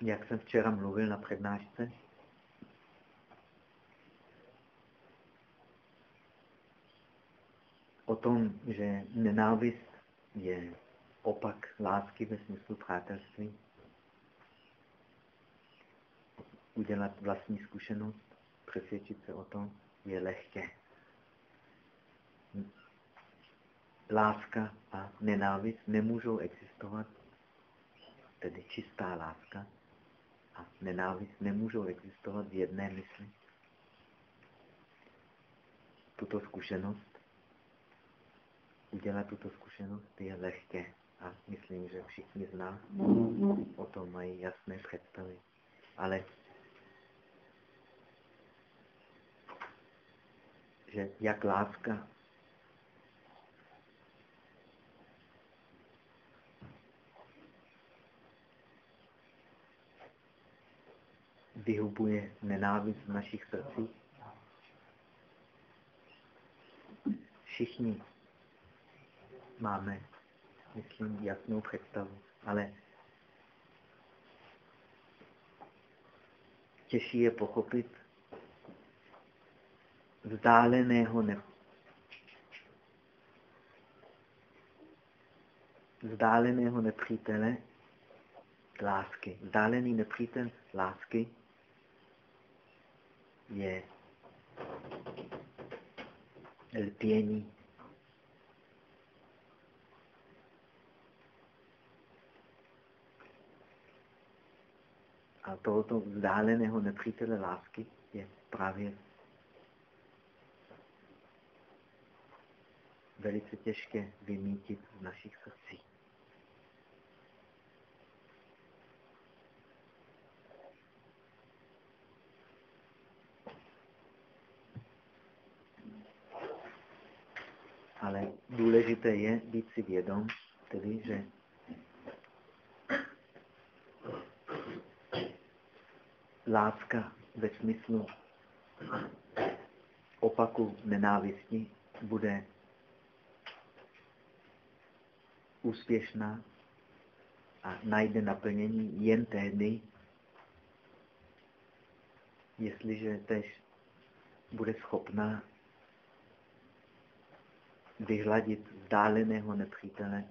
jak jsem včera mluvil na přednášce, o tom, že nenávist je opak lásky ve smyslu přátelství. Udělat vlastní zkušenost, přesvědčit se o tom, je lehké. Láska a nenávist nemůžou existovat, tedy čistá láska a nenávist nemůžou existovat v jedné mysli. Tuto zkušenost, udělat tuto zkušenost je lehké a myslím, že všichni z nás o tom mají jasné představy. Ale že jak láska vyhubuje nenávist v našich srdcích. Všichni máme, myslím, jasnou představu, ale těžší je pochopit vzdáleného ne vzdáleného nepřítele lásky. Vzdálený nepřítel lásky je lpění. A tohoto vzdáleného nepřítele lásky je právě velice těžké vymítit v našich srdcích. Ale důležité je být si vědom, tedy, že láska ve smyslu opaku nenávisti bude úspěšná a najde naplnění jen tehdy, jestliže tež bude schopná vyhladit vzdáleného nepřítele,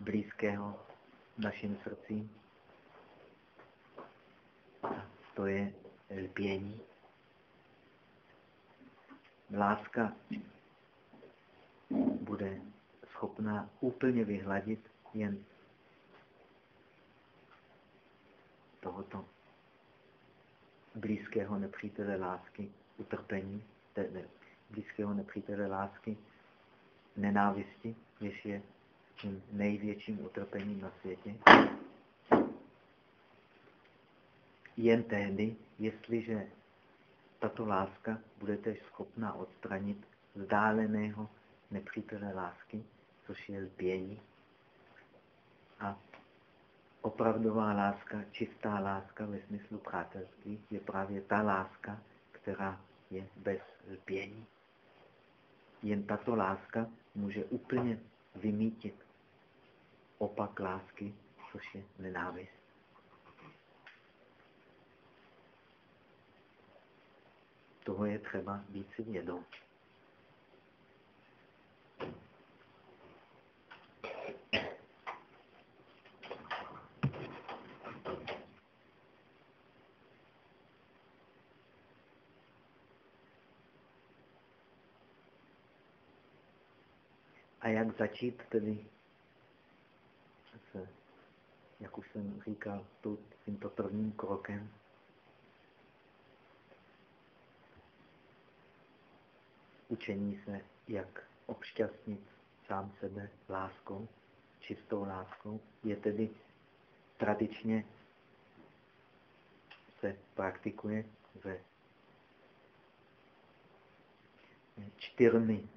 blízkého našim srdcím. To je lpění. Láska bude schopná úplně vyhladit jen tohoto blízkého nepřítele lásky, utrpení, blízkého nepřítele lásky, nenávisti, jež je tím největším utrpením na světě. Jen tehdy, jestliže tato láska bude tež schopná odstranit vzdáleného nepřítele lásky, což je lpění. A opravdová láska, čistá láska ve smyslu přátelství je právě ta láska, která je bez lpění. Jen tato láska může úplně vymítit opak lásky, což je nenávist. Toho je třeba být si vědom. A jak začít tedy, se, jak už jsem říkal, tímto prvním krokem? Učení se, jak obšťastnit sám sebe láskou, čistou láskou, je tedy tradičně se praktikuje ve čtyřmi?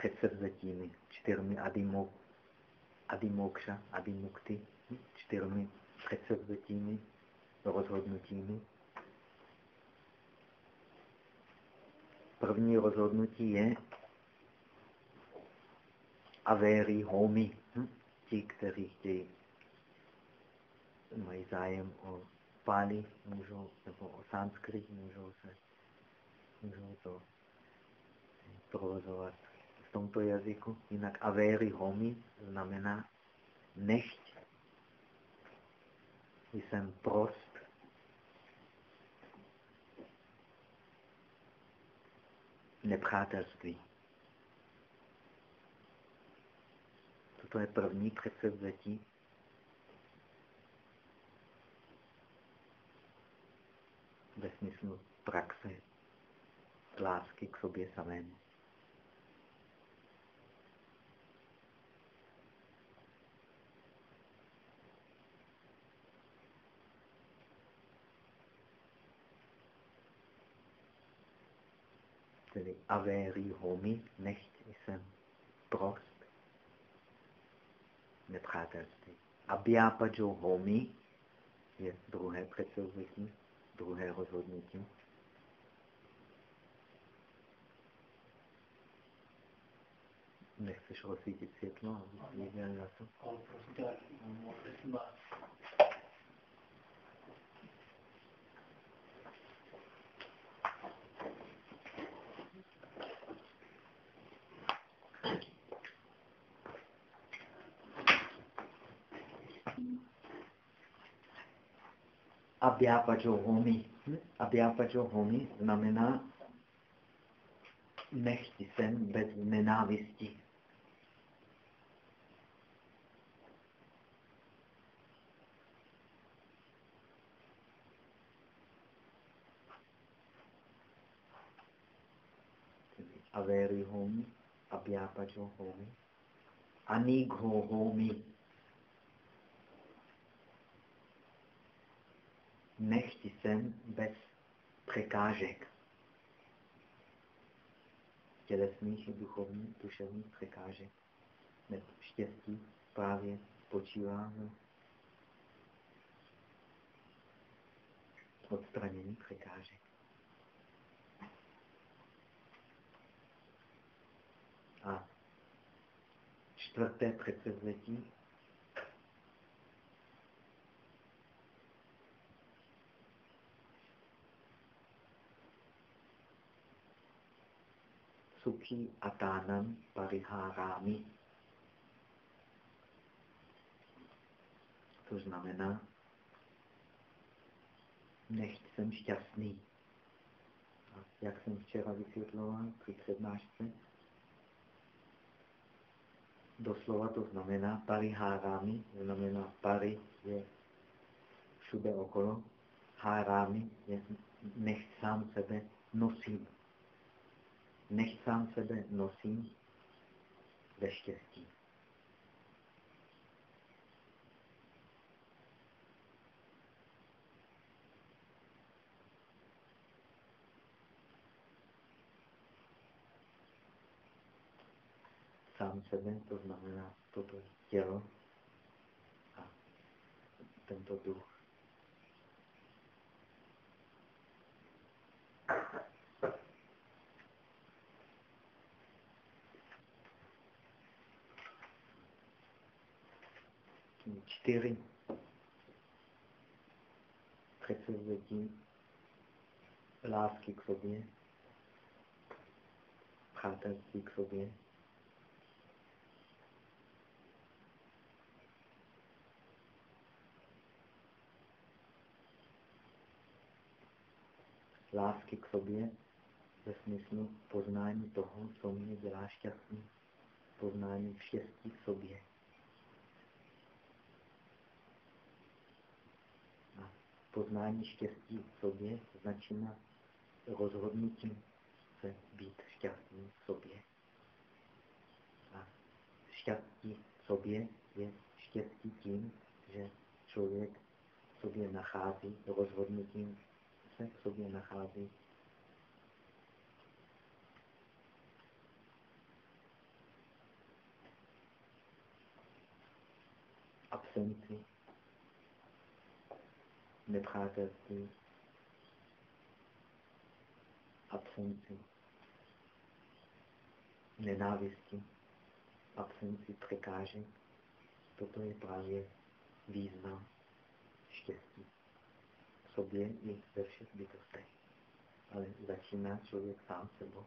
Předsevzetími, čtyřmi adimok, adimokša, adimukty, čtyřmi předsevzetími, rozhodnutími. První rozhodnutí je avéry homy, hm? ti, kteří chtějí, mají zájem o Pali, můžou, nebo o sanskrit, můžou se, můžou to provozovat tomto jazyku. Jinak averi homi znamená nechť. Jsem prost. Nepřátelství. Toto je první předsevzetí. Ve smyslu praxe lásky k sobě samému. Tedy avéry homi, nechť jsem prost, nepřátelství. Abhyápadžo homi je druhé předsevzetí, druhé rozhodnutí. Nechceš rozsvítit světlo, aby viděl na to? On prostě může Abhyapajohomi. Abhyapajohomi znamená nechti jsem bez nenávisti. Averi homi, abhyapajo homi, anigho homi, nechti jsem bez překážek. Tělesných i duchovních, duševních překážek. Nebo štěstí právě spočívá v odstranění překážek. A čtvrté předsevzetí sukhi atanam pariharami. To znamená, nechť jsem šťastný. A jak jsem včera vysvětloval při přednášce, doslova to znamená pariharami, znamená pari je všude okolo, harami je nech sám sebe nosím než sám sebe nosím ve štěstí. Sám sebe, to znamená toto tělo a tento duch. Čtyři. Předsevzetí lásky k sobě, přátelství k sobě, lásky k sobě ve smyslu poznání toho, co mě dělá šťastný, poznání štěstí k sobě. Poznání štěstí v sobě začíná rozhodnutím se být šťastný v sobě. A štěstí v sobě je štěstí tím, že člověk v sobě nachází, rozhodnutím se v sobě nachází absenci nepřátelství, absenci, nenávisti, absenci překážek, toto je právě význam štěstí v sobě i ve všech bytostech. Ale začíná člověk sám sebou.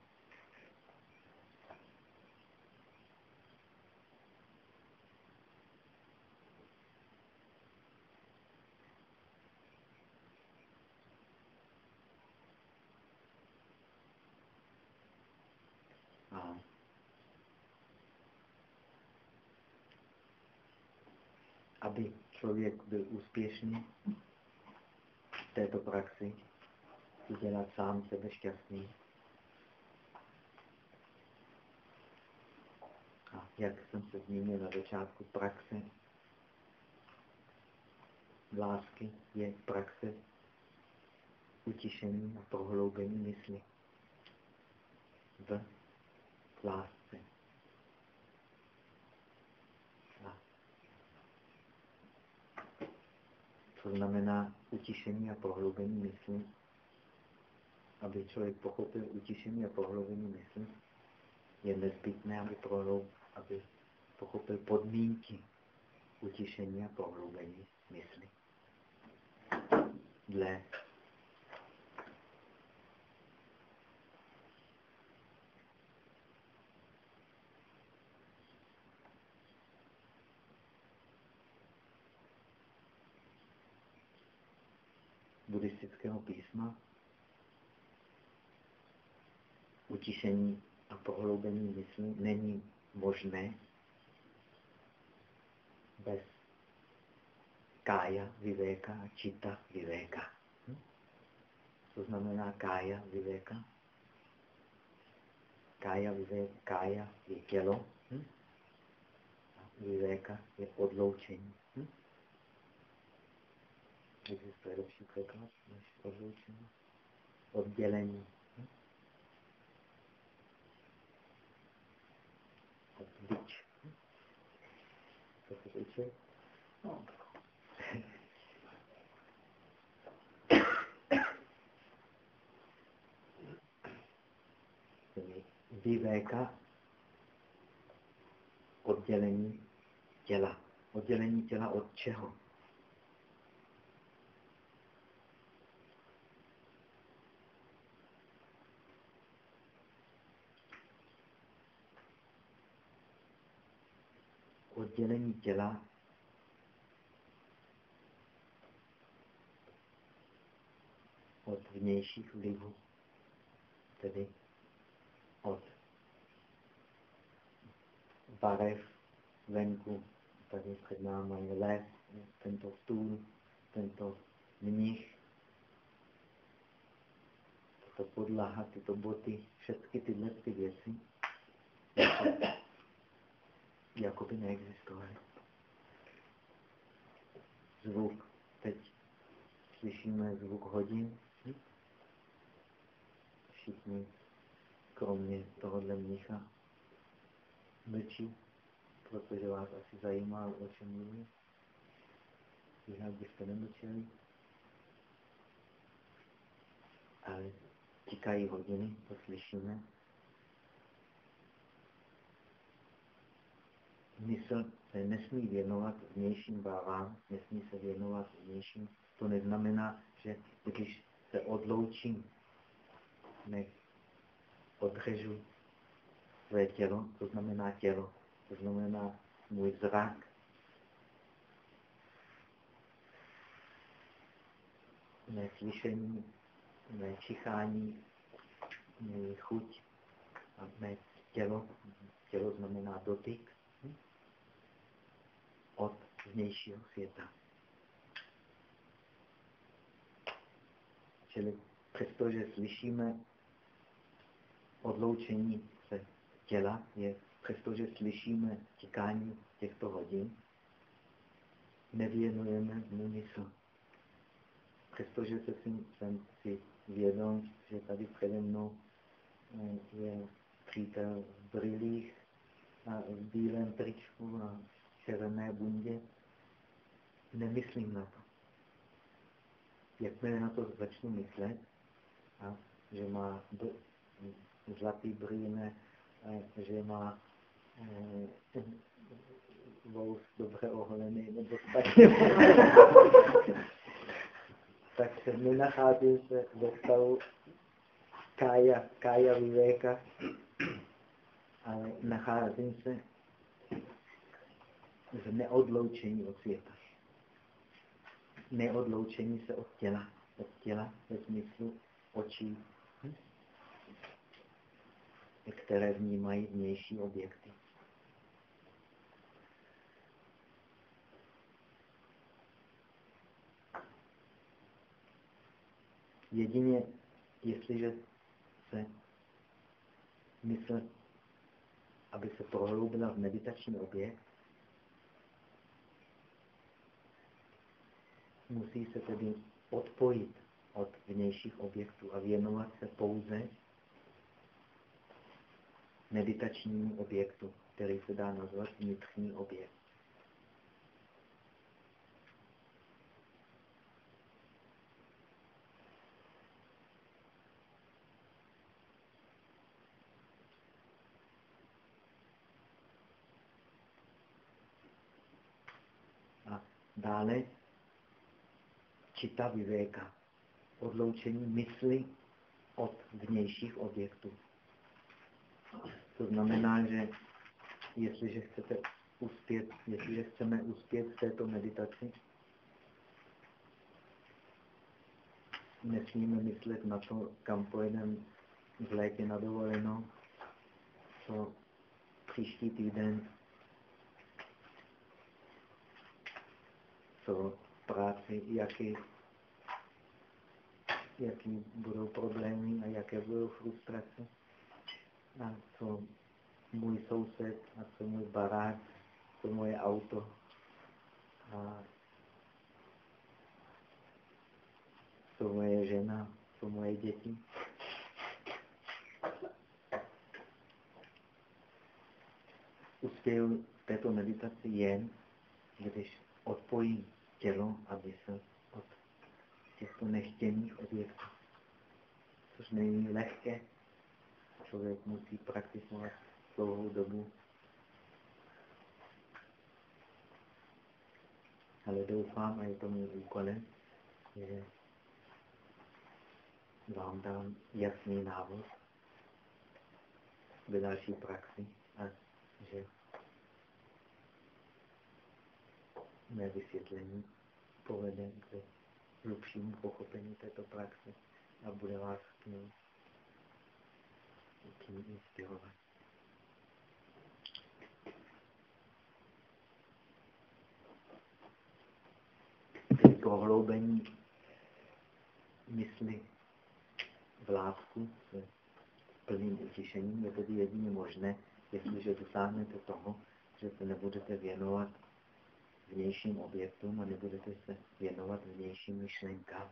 aby člověk byl úspěšný v této praxi, udělat sám sebe šťastný. A jak jsem se zmínil na začátku, praxe lásky je praxe utišení a prohloubení mysli v lásce. Co znamená utišení a prohloubení mysli? Aby člověk pochopil utišení a prohloubení mysli, je nezbytné, aby, prohloub, aby pochopil podmínky utišení a prohloubení mysli. Dle buddhistického písma utišení a prohloubení mysli není možné bez kája vivéka a čita vivéka. Hm? Co znamená kája vivéka? Kája vivéka, kája je tělo, hm? vivéka je odloučení. Existuje lepší překlad než odloučení? Oddělení. Odlič. Hm? Co se učil? No. Vivéka oddělení těla. Oddělení těla od čeho? Oddělení těla od vnějších vlivů, tedy od barev venku. Tady před námi je les, tento stůl, tento mnich, tato podlaha, tyto boty, všechny tyhle ty věci jako by neexistovaly. Zvuk. Teď slyšíme zvuk hodin. Všichni, kromě tohohle mnicha, mlčí, protože vás asi zajímá, o čem mluví. Jinak byste nemlčeli. Ale tikají hodiny, to slyšíme. Mysl se nesmí věnovat vnějším bávám, nesmí se věnovat vnějším. To neznamená, že když se odloučím, ne, odřežu své tělo, to znamená tělo, to znamená můj zrak, mé slyšení, mé čichání, mé chuť a mé tělo. Tělo znamená dotyk od vnějšího světa. Čili přestože slyšíme odloučení se těla, je přestože slyšíme tikání těchto hodin, nevěnujeme mu mysl. Přestože se si, jsem si vědom, že tady přede mnou eh, je přítel v brýlích a v bílém tričku a červené bundě, nemyslím na to. Jakmile na to začnu myslet, a že má zlatý brýle, že má e, vous dobře oholený nebo špatně. tak se nenacházím se ve stavu kája, kája vivéka, ale nacházím se v neodloučení od světa. Neodloučení se od těla. Od těla ve smyslu očí, které vnímají vnější objekty. Jedině, jestliže se mysl, aby se prohloubila v meditační objekt, musí se tedy odpojit od vnějších objektů a věnovat se pouze meditačnímu objektu, který se dá nazvat vnitřní objekt. Dále čita vyvéka, odloučení mysli od vnějších objektů. To znamená, že jestliže chcete uspět, jestliže chceme uspět v této meditaci, nesmíme myslet na to, kam pojedeme v létě na dovolenou, co příští týden co práci, jaký, jaký budou problémy a jaké budou frustrace. A co můj soused, a co můj barák, co moje auto. A co moje žena, co moje děti. Uspěju této meditaci jen, když odpojím tělo a mysl těchto nechtěných objektů. Což není lehké. Člověk musí praktikovat dlouhou dobu. Ale doufám, a je to můj úkolem, že vám dám jasný návod ve další praxi a že mé vysvětlení povede k hlubšímu pochopení této praxe a bude vás k ní tím inspirovat. Prohloubení mysli v lásku s plným utišením je tedy jedině možné, jestliže dosáhnete toho, že se nebudete věnovat vnějším objektům a nebudete se věnovat vnějším myšlenkám.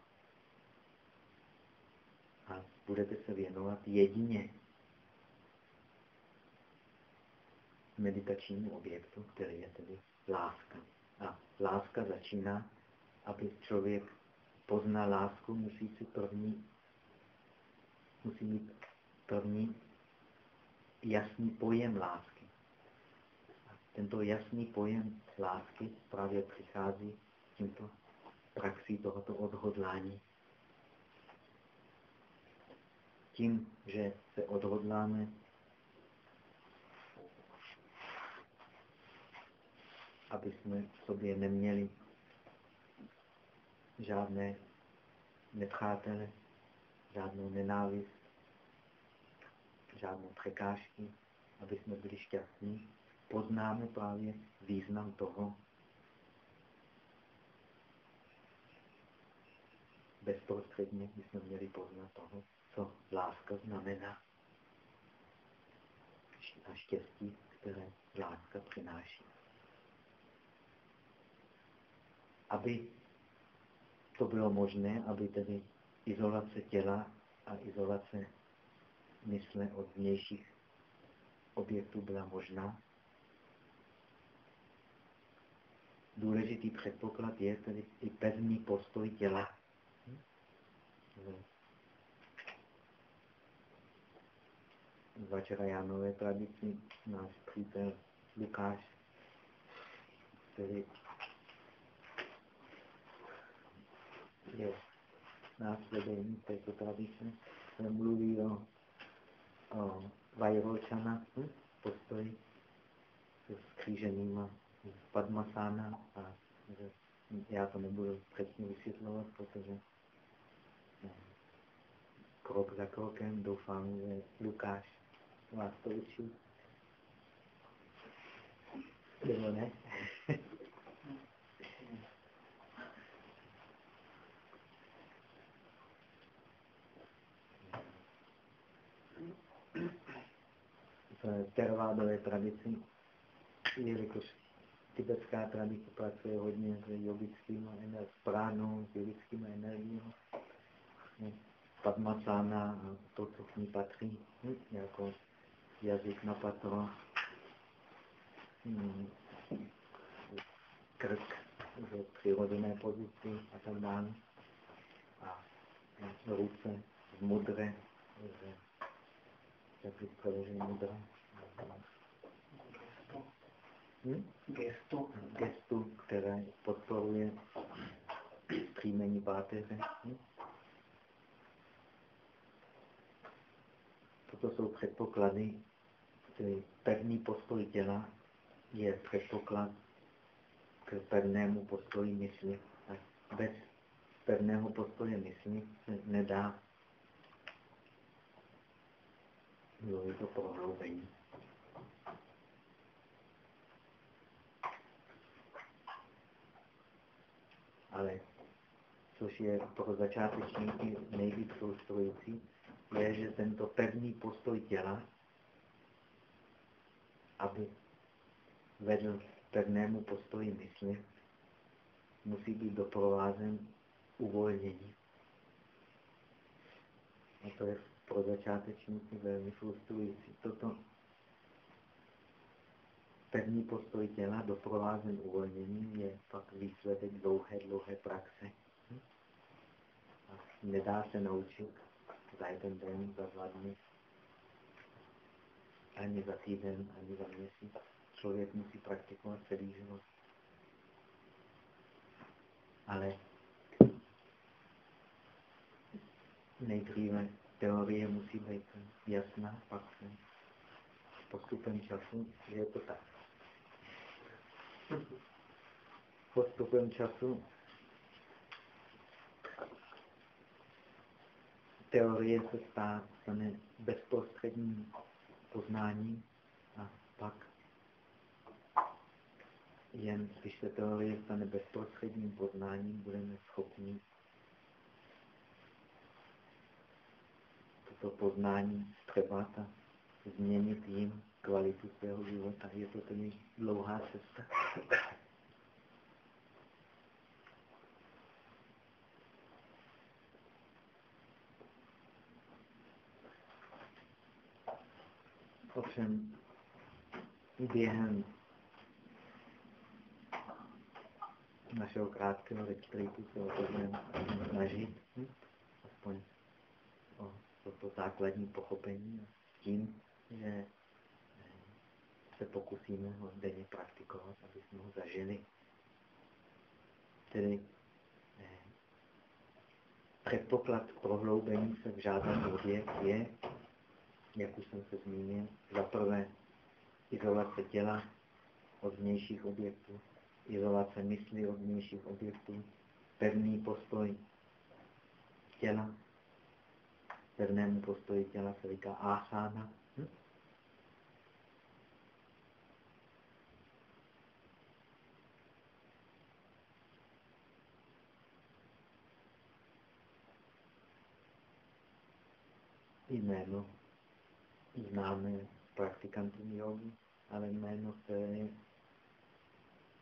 A budete se věnovat jedině meditačnímu objektu, který je tedy láska. A láska začíná, aby člověk poznal lásku, musí si první, musí mít první jasný pojem lásky. Tento jasný pojem lásky právě přichází tímto praxí tohoto odhodlání. Tím, že se odhodláme aby jsme v sobě neměli žádné nepřátele, žádnou nenávist, žádné překážky, aby jsme byli šťastní, poznáme právě význam toho, bezprostředně bychom měli poznat toho, co láska znamená a štěstí, které láska přináší. Aby to bylo možné, aby tedy izolace těla a izolace mysle od vnějších objektů byla možná, důležitý předpoklad je tedy i pevný postoj těla. V Vačarajánové tradici náš přítel Lukáš který je následení této tradice, se mluví o, o Vajročana, hm? postoji s kříženýma Padmasána a já to nebudu přesně vysvětlovat, protože eh, krok za krokem doufám, že Lukáš vás to učí. Nebo ne? v teravádové tradici, jelikož tibetská tradice pracuje hodně s jogickým s pránou, s jogickými energiemi. Padmasana a to, co k ní patří, hm, jako jazyk na patro, hm, krk v přirozené pozici a tak dále. A ruce v mudře, jak je přeložený mudra. Hm? Gestu. Gestu, které podporuje příjmení páteře. Hm? Toto jsou předpoklady, tedy pevný postoj těla je předpoklad k pevnému postoji mysli. A bez pevného postoje mysli se nedá mluvit o prohloubení. Ale což je pro začátečníky nejvíc frustrující, je, že tento pevný postoj těla, aby vedl k pevnému postoji mysli, musí být doprovázen uvolnění. A to je pro začátečníky velmi frustrující. Toto pevný postoj těla doprovázen uvolněním je pak výsledek dlouhé, dlouhé praxe. A nedá se naučit za jeden den, za dva dny, ani za týden, ani za měsíc. Člověk musí praktikovat celý život. Ale nejdříve teorie musí být jasná, pak se postupem času je to tak. Postupem času teorie se stane bezprostředním poznáním a pak jen když se teorie stane bezprostředním poznáním, budeme schopni toto poznání třeba a změnit jim kvalitu svého života. Je to tedy dlouhá cesta. Ovšem během našeho krátkého retreatu se o to snažit, aspoň o toto základní pochopení s tím, že se pokusíme ho denně praktikovat, aby jsme ho zažili. Tedy eh, předpoklad prohloubení se v žádném bodě je jak už jsem se zmínil, za prvé izolace těla od vnějších objektů, izolace mysli od vnějších objektů, pevný postoj těla, pevnému postoji těla se říká ásána. Hm? Jméno známe praktikantům jogi, ale jméno, které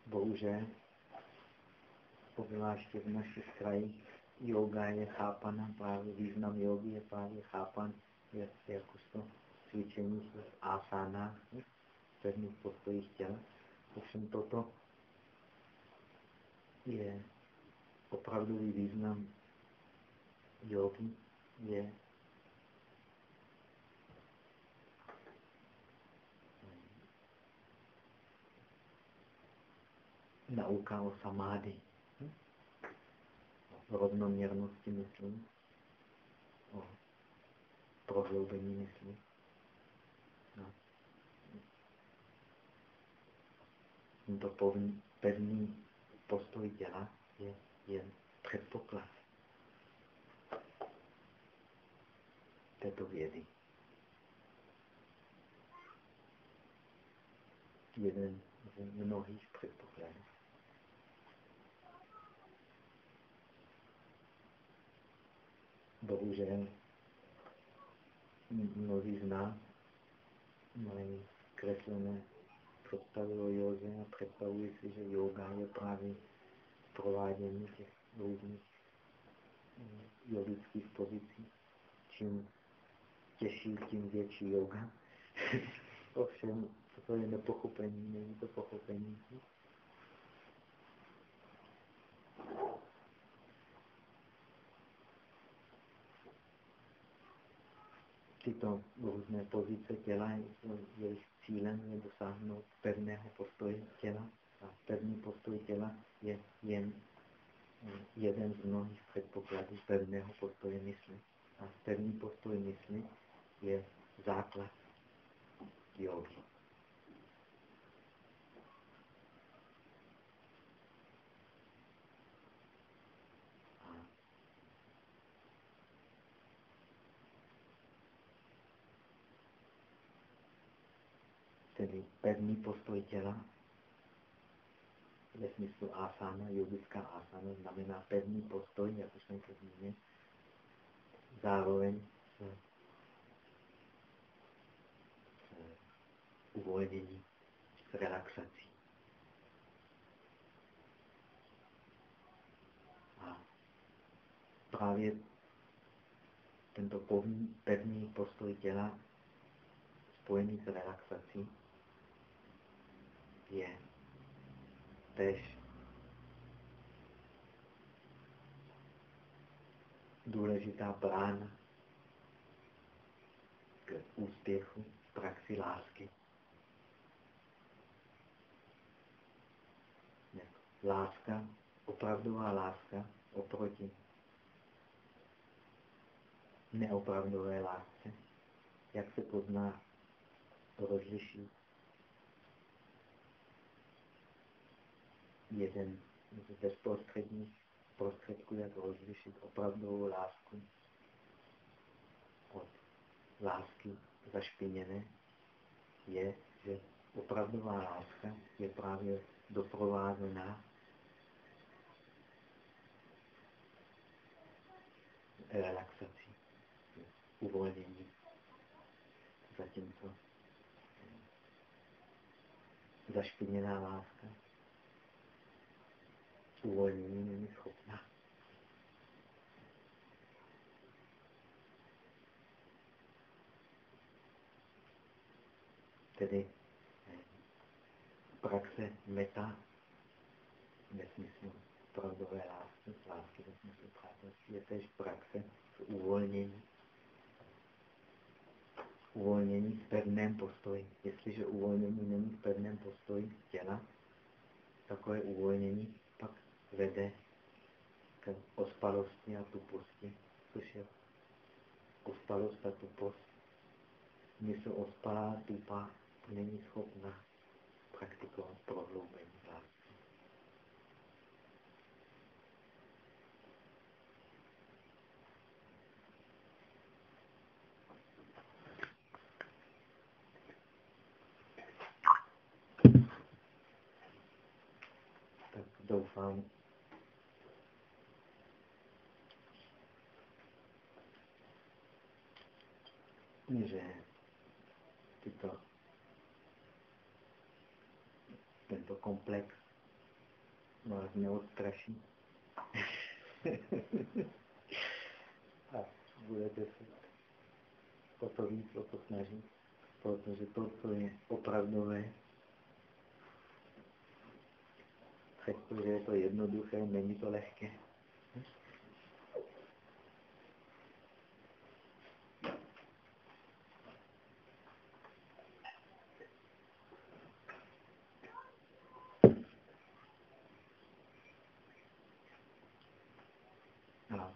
bohužel, obzvláště v našich krajích, yoga je chápana, právě význam jogy je právě chápan je, jakožto cvičení v asánách, v pevných postojích těla. Ovšem toto je opravdový význam jogy, je nauka o samády. Hm? Rovnoměrnosti mysli, o prohloubení mysli. No. Tento pevný postoj těla je jen předpoklad této vědy. Jeden z mnohých předpokladů. Bohužel mnozí z nás mají kreslené představy o joze a představují si, že yoga je právě provádění těch různých eh, jogických pozicí. Čím těžší, tím větší yoga. Ovšem, to je nepochopení, není to pochopení. Tyto různé pozice těla, jejich cílem je dosáhnout pevného postoje těla. A pevný postoj těla je jen jeden z mnohých předpokladů pevného postoje mysli. A pevný postoj mysli je základ jogy. Tedy pevný postoj těla ve smyslu asana, yogická asana, znamená pevný postoj, jak už jsem to zmínil, zároveň s, s uvolnění, s relaxací. A právě tento pevný postoj těla spojený s relaxací je tež důležitá brána k úspěchu v praxi lásky. Láska, opravdová láska oproti neopravdové lásce. Jak se pozná, rozliší jeden z bezprostředních prostředků, jak rozlišit opravdovou lásku od lásky zašpiněné, je, že opravdová láska je právě doprovázená relaxací, uvolnění. Zatímco zašpiněná láska uvolnění není schopná. Tedy eh, praxe meta ve smyslu pravdové lásky, lásky ve smyslu přátelství, je tež praxe v uvolnění. Uvolnění v pevném postoji. Jestliže uvolnění není v pevném postoji těla, takové uvolnění vede k ospalosti a tuposti, což je ospalost a tupost. Mysl ospalá, tupá, není schopna praktikovat prohloubení lásky. Tak doufám, že tyto, tento komplex vás neodstraší. A budete se o to víc o to snažit, protože to, co je opravdové, přestože je to jednoduché, není to lehké.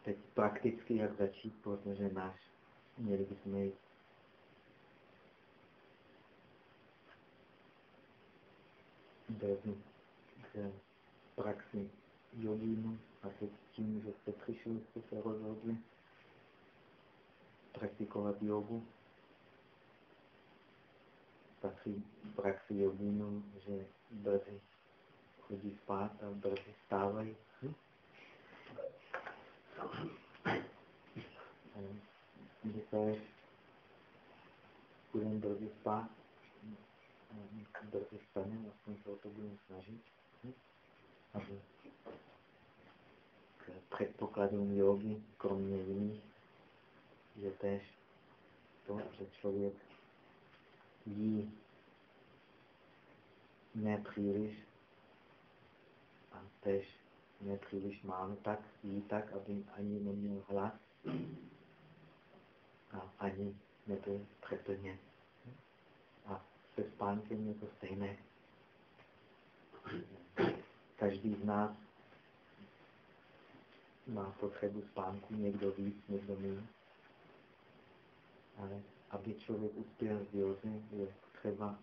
teď prakticky jak začít, protože náš, měli bychom jít k praxi jogínu a teď tím, že jste přišli, jste se rozhodli praktikovat jogu, patří praxi jogínu, že brzy chodí spát a brzy stávají. Hm? My se budeme brzy spát, brzy stane, aspoň se o to budeme snažit, aby k předpokladům jogy, kromě jiných, je tež to, že člověk jí nepříliš a tež nepříliš málo tak, jí tak, aby ani neměl hlad a ani nebyl přeplně. A se spánkem je to stejné. Každý z nás má potřebu spánku, někdo víc, někdo méně. Ale aby člověk uspěl v józe, je třeba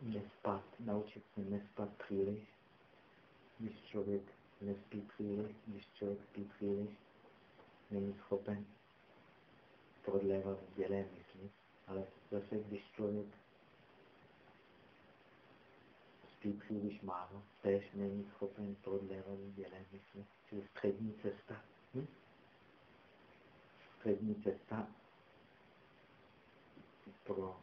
nespat, naučit se nespat příliš, člověk nespí příliš, když člověk spí příliš, není schopen prodlévat v dělé mysli, ale zase, když člověk spí příliš málo, tež není schopen prodlévat v dělé mysli, čili střední cesta. Hm? Střední cesta pro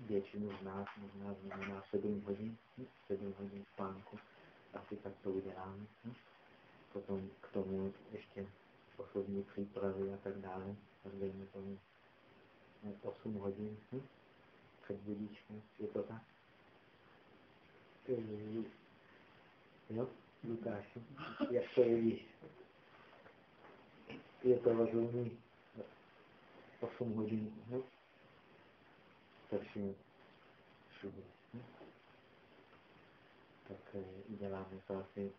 většinu z nás možná znamená 7 hodin, 7 hodin spánku, asi tak to uděláme. Potom k tomu ještě osobní přípravy a tak dále, tak dejme tomu 8 hodin před budíčkem, je to tak? Jo, Lukáši, jak to vidíš? Je to rozumný 8 hodin, jo? starší šubu. Tak eh, uděláme to asi,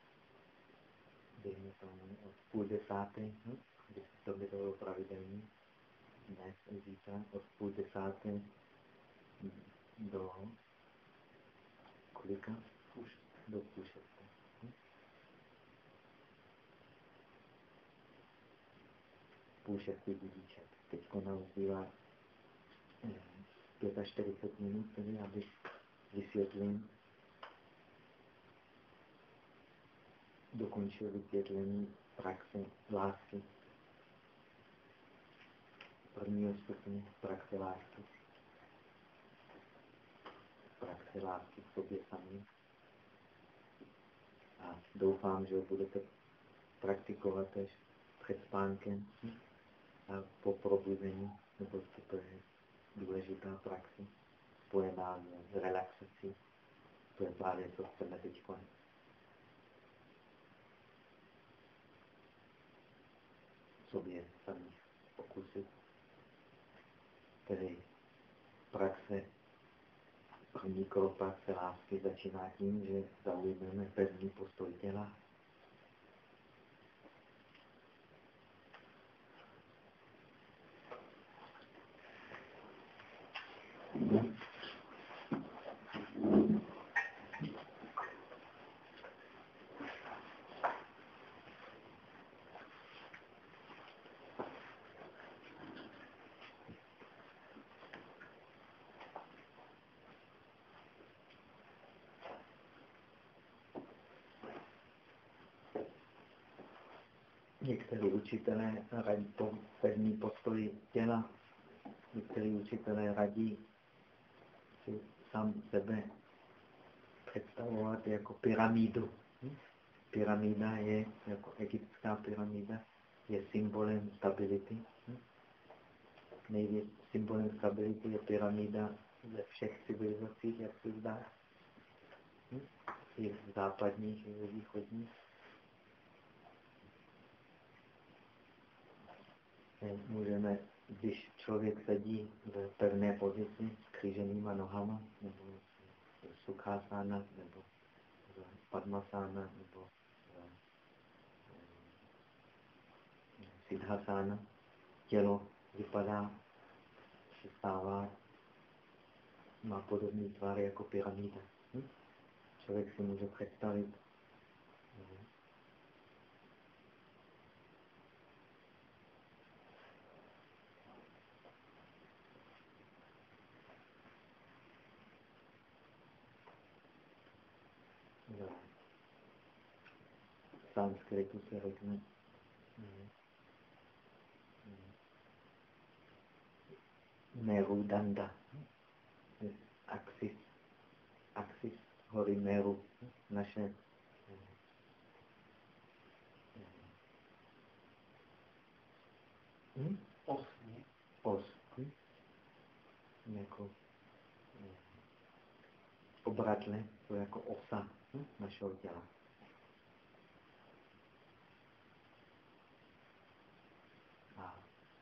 dejme tomu, od půl desáté, hm? když to by bylo pravidelný, dnes, zítra, od půl desáté do kolika? Do půl šesté. Hm? Půl šestý budíček. Teď nám zbývá 45 minut, tedy abych vysvětlil, dokončil vysvětlení praxe lásky. Prvního stupně praxe lásky. Praxe lásky v sobě sami. A doufám, že budete praktikovat tež před spánkem a po probuzení, nebo to je důležitá praxe spojená s relaxací. To je právě, co chceme teď sobě sami pokusit. Tedy praxe první krok praxe lásky začíná tím, že zaujmeme pevný postoj těla, Někteří učitelé radí po pevný postoj těla, někteří učitelé radí si sám sebe představovat jako pyramidu. Pyramida je, jako egyptská pyramida, je symbolem stability. Největší symbolem stability je pyramida ze všech civilizací, jak se zdá. I v západních, i v východních. Můžeme, když člověk sedí v pevné pozici s kříženýma nohama nebo sukhásána nebo padmasána nebo siddhasána. Tělo vypadá, se stává, má podobný tvar jako pyramida. Hm? Člověk si může představit, sanskritu se řekne Merudanda. Axis, axis hory Meru, naše hm? os. Os. Hm? Jako obratle, to jako osa hm? našeho těla.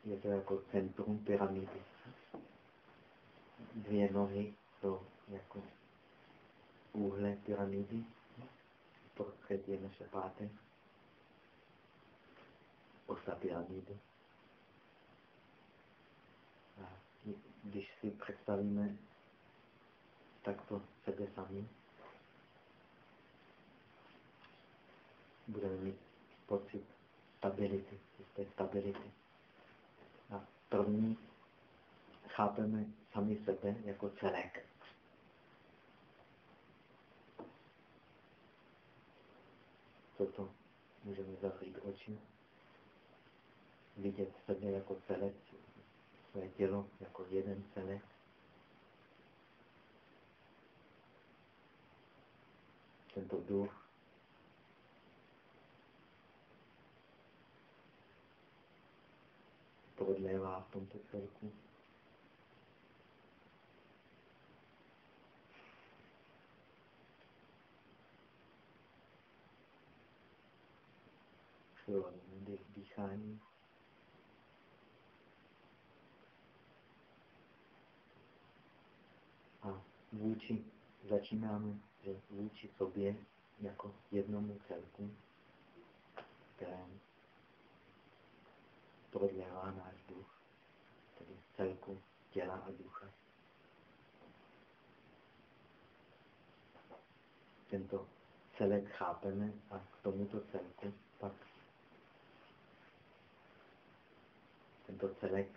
Je to jako centrum pyramidy. Dvě nohy jsou jako úhle pyramidy, prostřed je naše páteř, osa pyramidy. A když si představíme takto sebe sami, budeme mít pocit stability, jisté stability. První chápeme sami sebe jako celek. Toto můžeme zavřít oči, vidět sebe jako celek, své tělo jako jeden celek. Tento duch prodlévá v tomto celku. Přirozené dýchání. A vůči začínáme, že vůči sobě jako jednomu celku, kterému prodlévá náš celku těla a ducha. Tento celek chápeme a k tomuto celku pak tento celek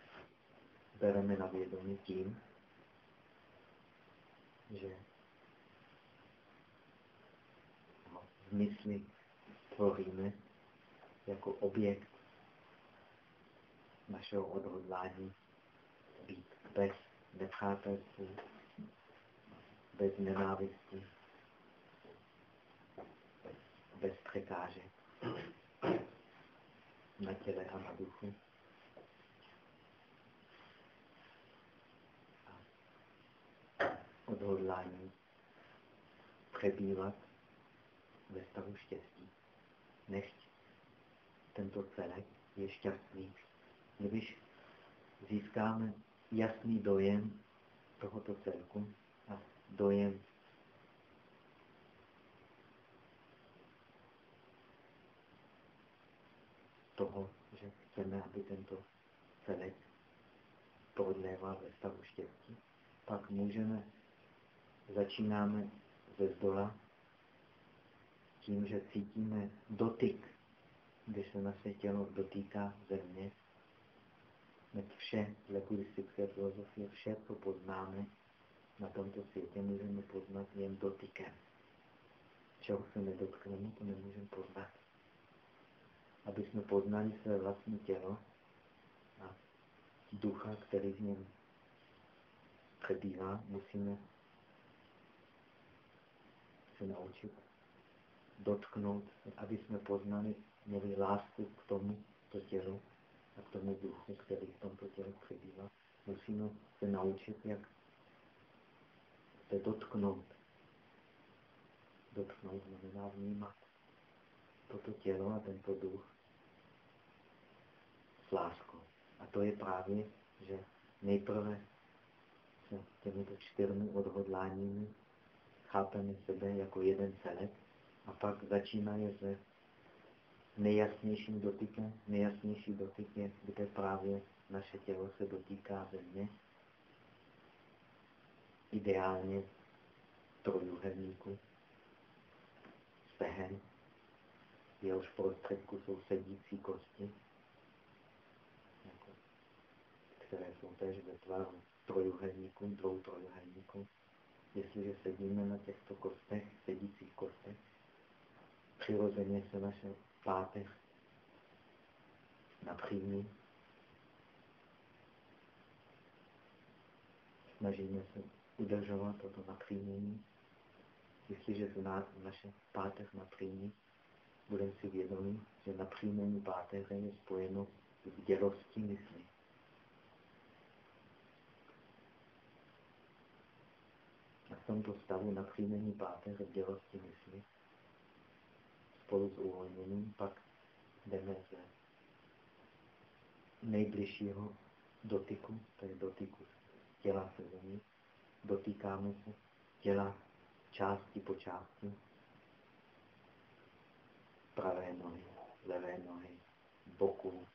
bereme na vědomí tím, že v mysli tvoříme jako objekt našeho odhodlání bez nepřátelství, bez nenávisti, bez překážek na těle a na duchu. odhodlání přebývat ve stavu štěstí. Nechť tento celek je šťastný když získáme jasný dojem tohoto celku a dojem toho, že chceme, aby tento celek prodléval ve stavu štěstí, pak můžeme, začínáme ze zdola, tím, že cítíme dotyk, když se naše tělo dotýká země, Hned vše, dle buddhistické filozofie, vše, co poznáme na tomto světě, můžeme poznat jen dotykem. Čeho se nedotkneme, to nemůžeme poznat. Aby jsme poznali své vlastní tělo a ducha, který v něm přebývá, musíme se naučit dotknout, aby jsme poznali, měli lásku k tomu, to tělo, a tomu duchu, který v tomto těle přebývá, musíme se naučit, jak se dotknout. Dotknout znamená vnímat toto tělo a tento duch s láskou. A to je právě, že nejprve se těmito čtyřmi odhodláními chápeme sebe jako jeden celek a pak začínají se nejjasnějším dotykem. Nejjasnější dotyk je, kde právě naše tělo se dotýká země. Ideálně trojuhelníku, stehen, jehož prostředku jsou sedící kosti, jako, které jsou též ve tvaru trojuhelníků, dvou trojuhelníků. Jestliže sedíme na těchto kostech, sedících kostech, přirozeně se naše páteř napřímí. Snažíme se udržovat toto napřímění. Jestliže se na, naše páteř napřímí, budeme si vědomí, že napřímení páteře je spojeno s dělostí mysli. A v tomto stavu napřímení páteře v dělosti mysli spolu s uvolněním pak jdeme z nejbližšího dotyku, to je dotyku těla se zemí, dotýkáme se těla části po části, pravé nohy, levé nohy, boku,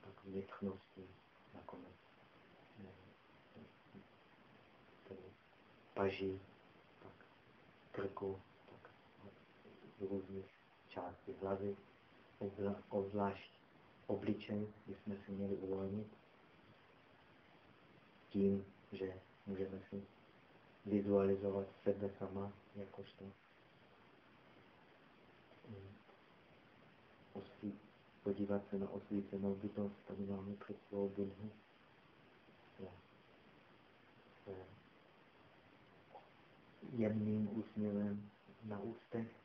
tak vnitřnosti, nakonec paží, tak krku, tak různých části hlavy, obzvlášť obličej, kdy jsme si měli uvolnit tím, že můžeme si vizualizovat sebe sama jakožto podívat se na osvícenou bytost, tady máme před svou budhu. Jemným úsměvem na ústech.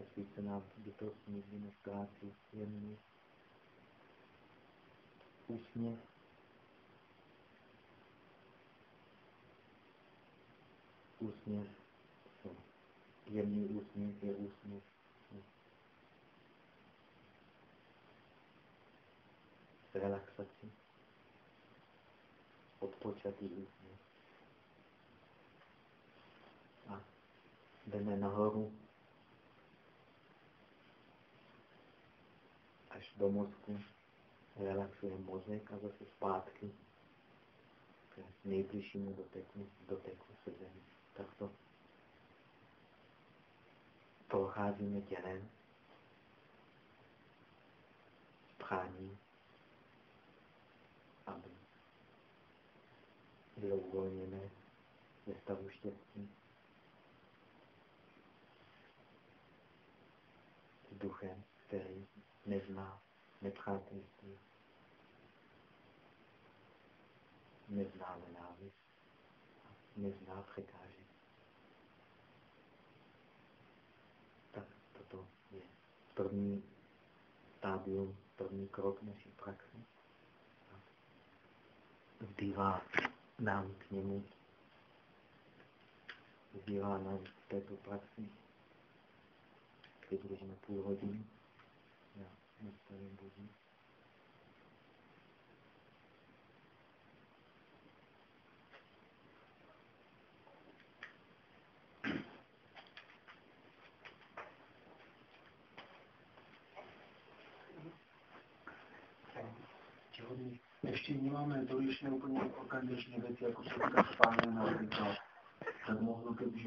Hm? Osvícená bytost nikdy nestrácí jemný úsměv. Úsměv, jemný úsměv je úsměv relaxaci, odpočatý úsměv. A jdeme nahoru až do mozku, relaxuje mozek a zase zpátky k nejbližšímu doteku, doteku se zemí. Tak to procházíme tělem, prání, aby bylo uvolněné ve stavu štěstí. Duchem, který nezná nepřátelství, nezná nenávist, nezná překážek. Tak toto je první stádium, první krok naší praxe. Zbývá nám k němu, zbývá nám v této praxi přibližně půl hodiny. Nastavím budík. ještě vnímáme to, když úplně organizační věci, jako se týká spání na tak mohlo že